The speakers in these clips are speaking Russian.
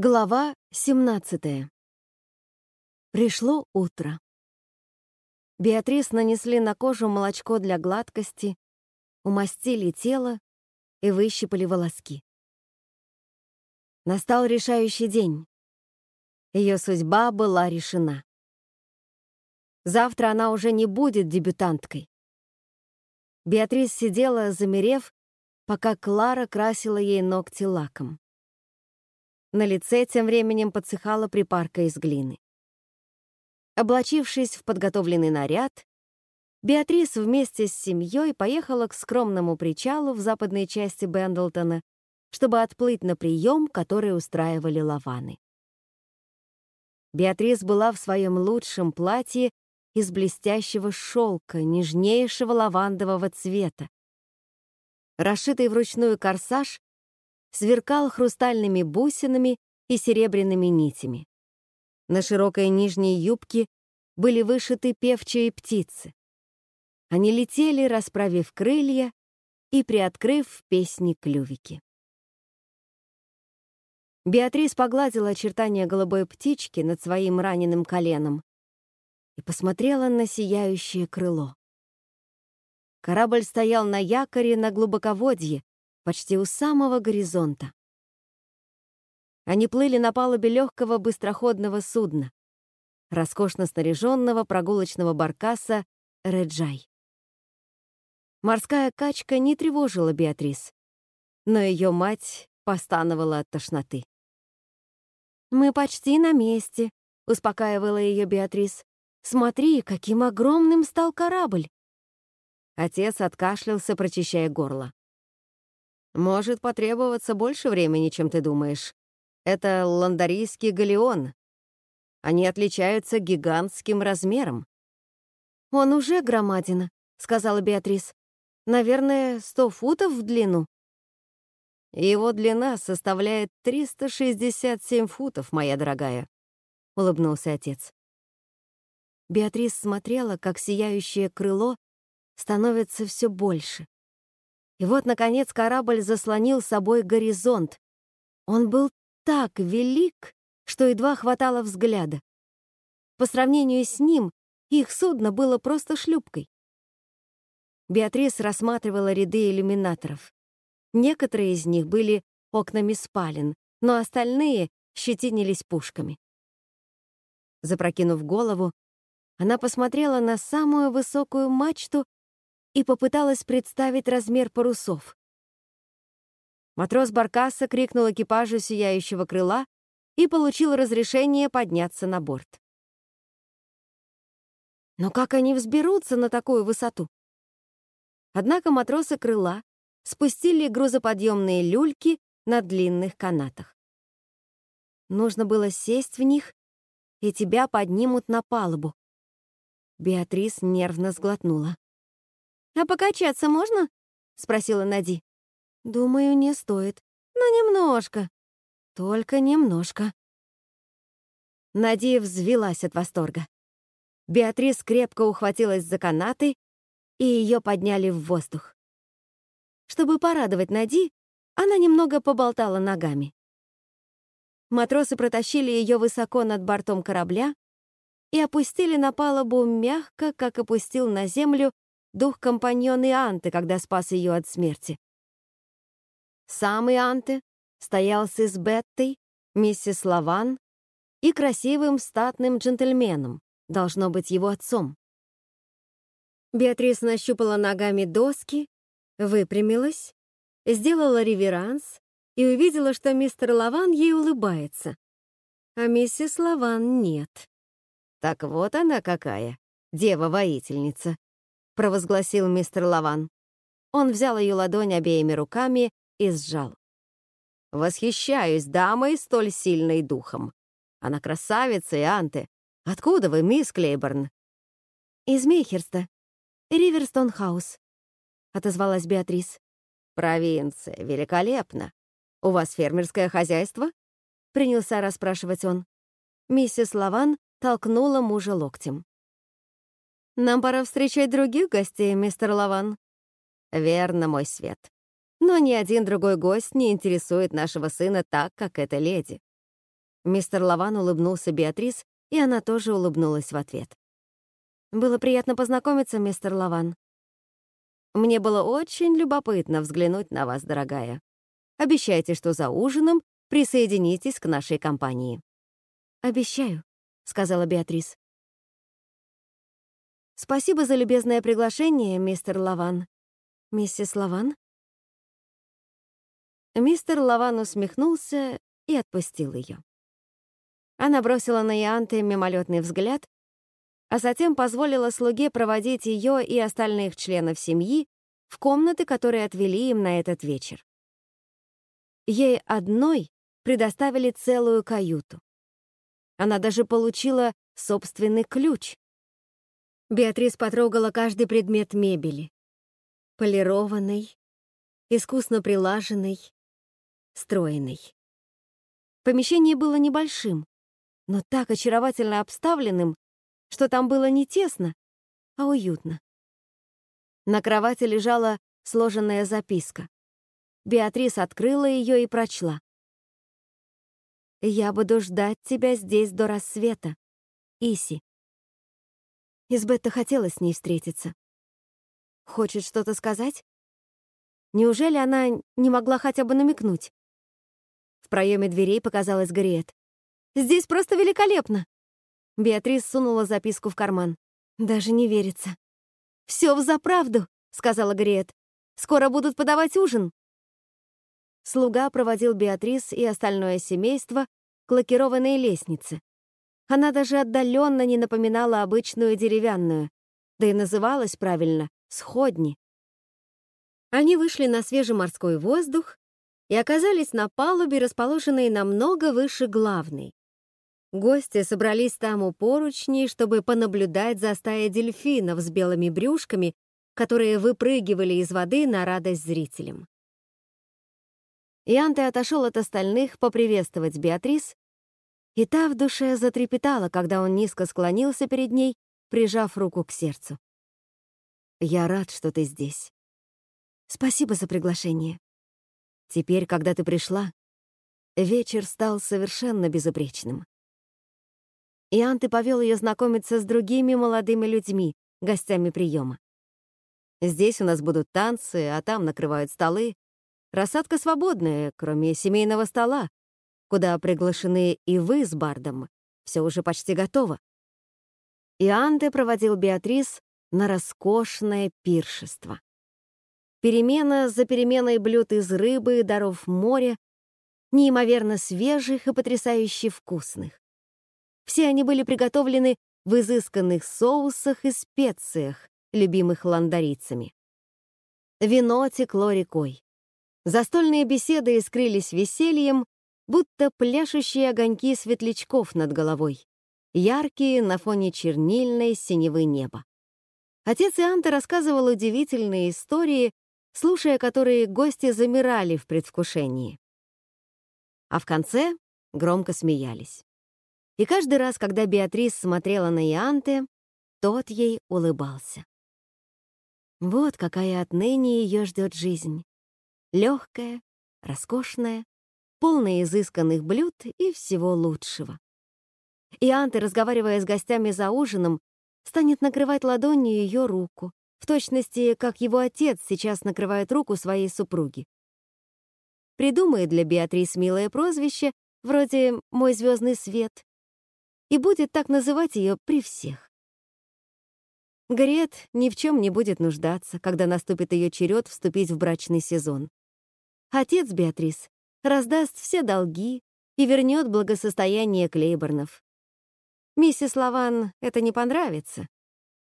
Глава 17. Пришло утро. Беатрис нанесли на кожу молочко для гладкости, умастили тело и выщипали волоски. Настал решающий день. Ее судьба была решена. Завтра она уже не будет дебютанткой. Беатрис сидела, замерев, пока Клара красила ей ногти лаком. На лице тем временем подсыхала припарка из глины. Облачившись в подготовленный наряд, Беатрис вместе с семьей поехала к скромному причалу в западной части Бендлтона, чтобы отплыть на прием, который устраивали лаваны. Беатрис была в своем лучшем платье из блестящего шелка, нежнейшего лавандового цвета. Расшитый вручную корсаж сверкал хрустальными бусинами и серебряными нитями. На широкой нижней юбке были вышиты певчие птицы. Они летели, расправив крылья и приоткрыв песни клювики. Беатрис погладила очертания голубой птички над своим раненым коленом и посмотрела на сияющее крыло. Корабль стоял на якоре на глубоководье, почти у самого горизонта. Они плыли на палубе легкого быстроходного судна, роскошно снаряженного прогулочного баркаса «Реджай». Морская качка не тревожила Беатрис, но ее мать постановала от тошноты. «Мы почти на месте», — успокаивала ее Беатрис. «Смотри, каким огромным стал корабль!» Отец откашлялся, прочищая горло. Может потребоваться больше времени, чем ты думаешь. Это ландарийский галеон. Они отличаются гигантским размером. «Он уже громадина», — сказала Беатрис. «Наверное, сто футов в длину». «Его длина составляет 367 футов, моя дорогая», — улыбнулся отец. Беатрис смотрела, как сияющее крыло становится все больше. И вот, наконец, корабль заслонил собой горизонт. Он был так велик, что едва хватало взгляда. По сравнению с ним, их судно было просто шлюпкой. Беатрис рассматривала ряды иллюминаторов. Некоторые из них были окнами спален, но остальные щетинились пушками. Запрокинув голову, она посмотрела на самую высокую мачту и попыталась представить размер парусов. Матрос Баркаса крикнул экипажу сияющего крыла и получил разрешение подняться на борт. Но как они взберутся на такую высоту? Однако матросы крыла спустили грузоподъемные люльки на длинных канатах. Нужно было сесть в них, и тебя поднимут на палубу. Беатрис нервно сглотнула. «А покачаться можно?» — спросила Нади. «Думаю, не стоит. Но немножко. Только немножко». Нади взвелась от восторга. Беатрис крепко ухватилась за канаты, и ее подняли в воздух. Чтобы порадовать Нади, она немного поболтала ногами. Матросы протащили ее высоко над бортом корабля и опустили на палубу мягко, как опустил на землю дух компаньон Ианты, когда спас ее от смерти. Сам Ианте стоял с Избеттой, миссис Лаван и красивым статным джентльменом, должно быть его отцом. Беатрис нащупала ногами доски, выпрямилась, сделала реверанс и увидела, что мистер Лаван ей улыбается, а миссис Лаван нет. Так вот она какая, дева-воительница провозгласил мистер Лаван. Он взял ее ладонь обеими руками и сжал. «Восхищаюсь дамой столь сильной духом. Она красавица и анте. Откуда вы, мисс Клейборн?» «Из Мейхерста. Риверстон-хаус», — отозвалась Беатрис. «Провинция. Великолепно. У вас фермерское хозяйство?» — принялся расспрашивать он. Миссис Лаван толкнула мужа локтем. Нам пора встречать других гостей, мистер Лаван. Верно, мой свет. Но ни один другой гость не интересует нашего сына так, как эта леди. Мистер Лаван улыбнулся Беатрис, и она тоже улыбнулась в ответ. «Было приятно познакомиться, мистер Лаван. Мне было очень любопытно взглянуть на вас, дорогая. Обещайте, что за ужином присоединитесь к нашей компании». «Обещаю», — сказала Беатрис. «Спасибо за любезное приглашение, мистер Лаван. Миссис Лаван?» Мистер Лаван усмехнулся и отпустил ее. Она бросила на Ианте мимолетный взгляд, а затем позволила слуге проводить ее и остальных членов семьи в комнаты, которые отвели им на этот вечер. Ей одной предоставили целую каюту. Она даже получила собственный ключ. Беатрис потрогала каждый предмет мебели. Полированный, искусно прилаженный, стройный. Помещение было небольшим, но так очаровательно обставленным, что там было не тесно, а уютно. На кровати лежала сложенная записка. Беатрис открыла ее и прочла. «Я буду ждать тебя здесь до рассвета, Иси». Избетта хотела с ней встретиться. Хочет что-то сказать? Неужели она не могла хотя бы намекнуть? В проеме дверей показалась Гарриет. «Здесь просто великолепно!» Беатрис сунула записку в карман. «Даже не верится». «Все взаправду», — сказала Гарриет. «Скоро будут подавать ужин». Слуга проводил Беатрис и остальное семейство к лакированной лестнице. Она даже отдаленно не напоминала обычную деревянную, да и называлась правильно — сходни. Они вышли на свежий морской воздух и оказались на палубе, расположенной намного выше главной. Гости собрались там у поручней, чтобы понаблюдать за стаей дельфинов с белыми брюшками, которые выпрыгивали из воды на радость зрителям. Ианте отошел от остальных поприветствовать Беатрис, и та в душе затрепетала, когда он низко склонился перед ней, прижав руку к сердцу. «Я рад, что ты здесь. Спасибо за приглашение. Теперь, когда ты пришла, вечер стал совершенно безупречным. И Анты повел ее знакомиться с другими молодыми людьми, гостями приема. Здесь у нас будут танцы, а там накрывают столы. Рассадка свободная, кроме семейного стола, куда приглашены и вы с Бардом. Все уже почти готово. И Анте проводил Беатрис на роскошное пиршество. Перемена за переменой блюд из рыбы, даров моря, неимоверно свежих и потрясающе вкусных. Все они были приготовлены в изысканных соусах и специях, любимых ландарицами. Вино текло рекой. Застольные беседы искрились весельем, будто пляшущие огоньки светлячков над головой, яркие на фоне чернильной синевы неба. Отец Ианта рассказывал удивительные истории слушая которые гости замирали в предвкушении. А в конце громко смеялись. И каждый раз, когда Беатрис смотрела на Ианте, тот ей улыбался. Вот какая отныне ее ждет жизнь. Легкая, роскошная, полная изысканных блюд и всего лучшего. Ианте, разговаривая с гостями за ужином, станет накрывать ладонью ее руку, в точности, как его отец сейчас накрывает руку своей супруги. Придумает для Беатрис милое прозвище, вроде «Мой звездный свет», и будет так называть ее при всех. Гарриет ни в чем не будет нуждаться, когда наступит ее черед вступить в брачный сезон. Отец Беатрис раздаст все долги и вернет благосостояние Клейборнов. Миссис Лаван это не понравится,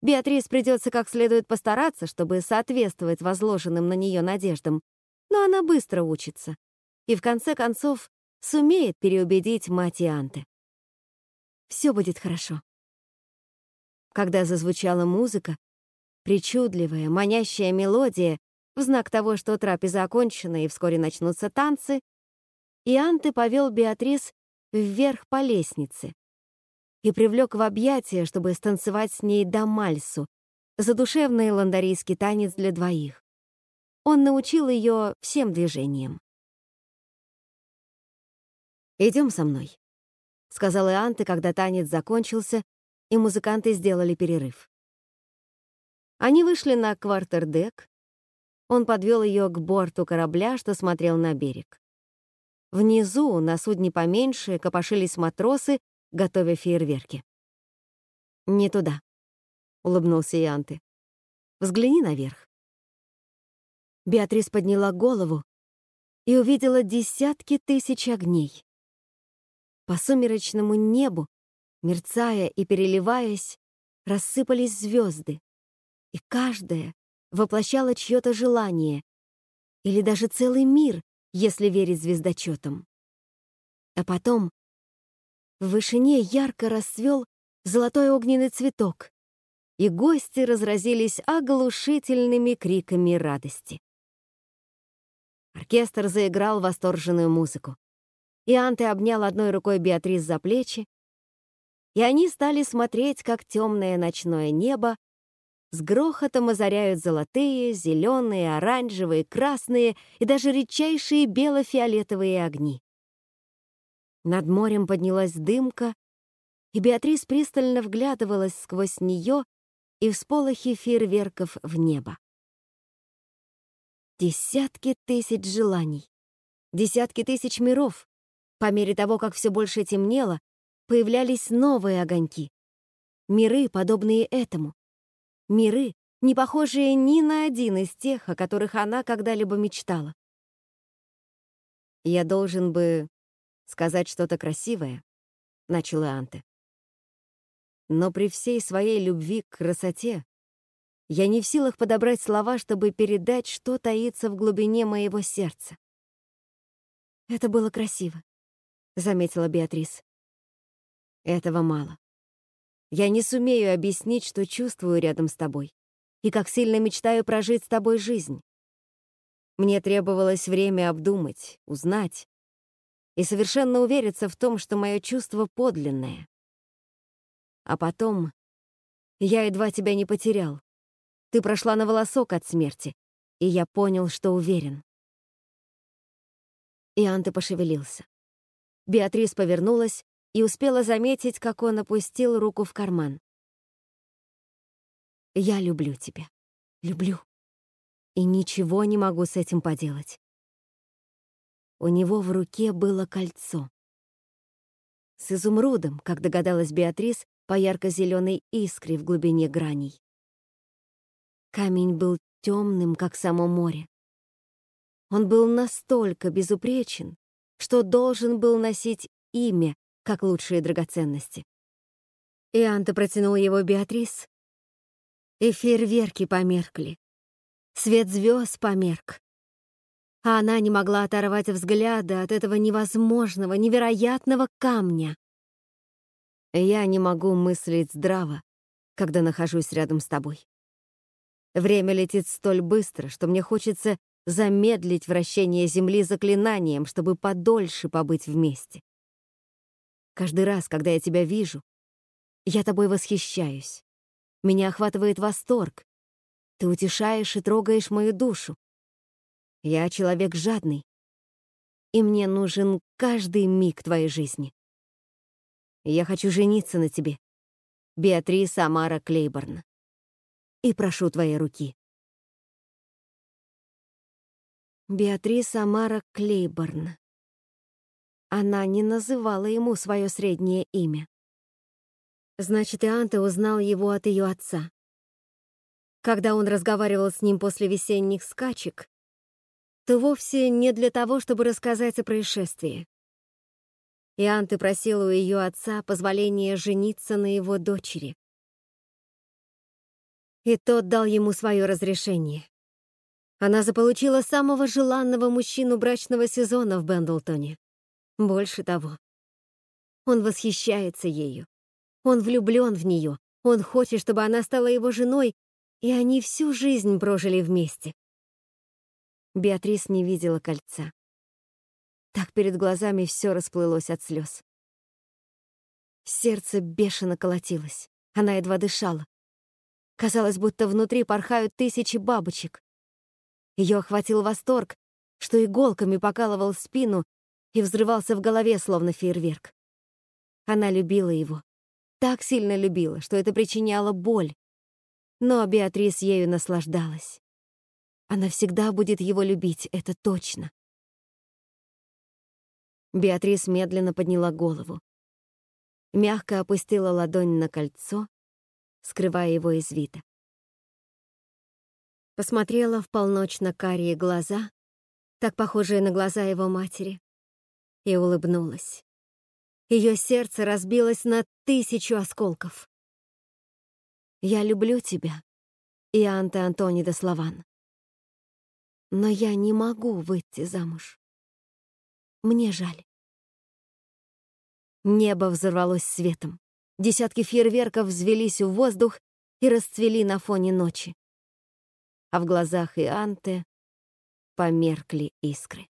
Беатрис придется как следует постараться, чтобы соответствовать возложенным на нее надеждам, но она быстро учится и, в конце концов, сумеет переубедить мать Ианте. Все будет хорошо. Когда зазвучала музыка, причудливая, манящая мелодия, в знак того, что трапеза окончена и вскоре начнутся танцы, Ианте повел Беатрис вверх по лестнице, и привлек в объятия, чтобы станцевать с ней дамальсу, задушевный ландарийский танец для двоих. Он научил ее всем движениям. «Идем со мной», — сказал Ианте, когда танец закончился, и музыканты сделали перерыв. Они вышли на квартердек. Он подвел ее к борту корабля, что смотрел на берег. Внизу, на судне поменьше, копошились матросы, готовя фейерверки. «Не туда», — улыбнулся Ианте. «Взгляни наверх». Беатрис подняла голову и увидела десятки тысяч огней. По сумеречному небу, мерцая и переливаясь, рассыпались звезды, и каждая воплощала чье-то желание или даже целый мир, если верить звездочетам. А потом в вышине ярко расцвел золотой огненный цветок, и гости разразились оглушительными криками радости. Оркестр заиграл восторженную музыку. И Анте обнял одной рукой Беатрис за плечи, и они стали смотреть, как темное ночное небо с грохотом озаряют золотые, зеленые, оранжевые, красные и даже редчайшие бело-фиолетовые огни. Над морем поднялась дымка, и Беатрис пристально вглядывалась сквозь нее и всполохи фейерверков в небо. Десятки тысяч желаний, десятки тысяч миров. По мере того, как все больше темнело, появлялись новые огоньки. Миры, подобные этому. Миры, не похожие ни на один из тех, о которых она когда-либо мечтала. «Я должен бы сказать что-то красивое», — начала Анте. «Но при всей своей любви к красоте я не в силах подобрать слова, чтобы передать, что таится в глубине моего сердца. «Это было красиво», — заметила Беатрис. «Этого мало. Я не сумею объяснить, что чувствую рядом с тобой и как сильно мечтаю прожить с тобой жизнь. Мне требовалось время обдумать, узнать и совершенно увериться в том, что мое чувство подлинное. А потом я едва тебя не потерял, ты прошла на волосок от смерти, и я понял, что уверен. Ианте пошевелился. Беатрис повернулась и успела заметить, как он опустил руку в карман. «Я люблю тебя. Люблю. И ничего не могу с этим поделать». У него в руке было кольцо. С изумрудом, как догадалась Беатрис, по ярко-зеленой искре в глубине граней. Камень был темным, как само море. Он был настолько безупречен, что должен был носить имя, как лучшие драгоценности. Ианта протянул его Беатрис, и фейерверки померкли. Свет звезд померк. А она не могла оторвать взгляда от этого невозможного, невероятного камня. Я не могу мыслить здраво, когда нахожусь рядом с тобой. Время летит столь быстро, что мне хочется замедлить вращение Земли заклинанием, чтобы подольше побыть вместе. Каждый раз, когда я тебя вижу, я тобой восхищаюсь. Меня охватывает восторг. Ты утешаешь и трогаешь мою душу. Я человек жадный, и мне нужен каждый миг твоей жизни. Я хочу жениться на тебе, Беатрис Амара Клейборн и прошу твоей руки. Беатрис Амара Клейборн. Она не называла ему свое среднее имя. Значит, Ианте узнал его от ее отца. Когда он разговаривал с ним после весенних скачек, то вовсе не для того, чтобы рассказать о происшествии. Ианте просил у ее отца позволения жениться на его дочери и тот дал ему свое разрешение. Она заполучила самого желанного мужчину брачного сезона в Бендлтоне. Больше того, он восхищается ею. Он влюблен в нее. Он хочет, чтобы она стала его женой, и они всю жизнь прожили вместе. Беатрис не видела кольца. Так перед глазами все расплылось от слез. Сердце бешено колотилось. Она едва дышала. Казалось, будто внутри порхают тысячи бабочек. Ее охватил восторг, что иголками покалывал спину и взрывался в голове, словно фейерверк. Она любила его. Так сильно любила, что это причиняло боль. Но Беатрис ею наслаждалась. Она всегда будет его любить, это точно. Беатрис медленно подняла голову. Мягко опустила ладонь на кольцо, скрывая его из вида. Посмотрела в полночно-карие глаза, так похожие на глаза его матери, и улыбнулась. Ее сердце разбилось на тысячу осколков. «Я люблю тебя, Ианте Антони де Славан. Но я не могу выйти замуж. Мне жаль». Небо взорвалось светом. Десятки фейерверков взвелись в воздух и расцвели на фоне ночи. А в глазах Ианте померкли искры.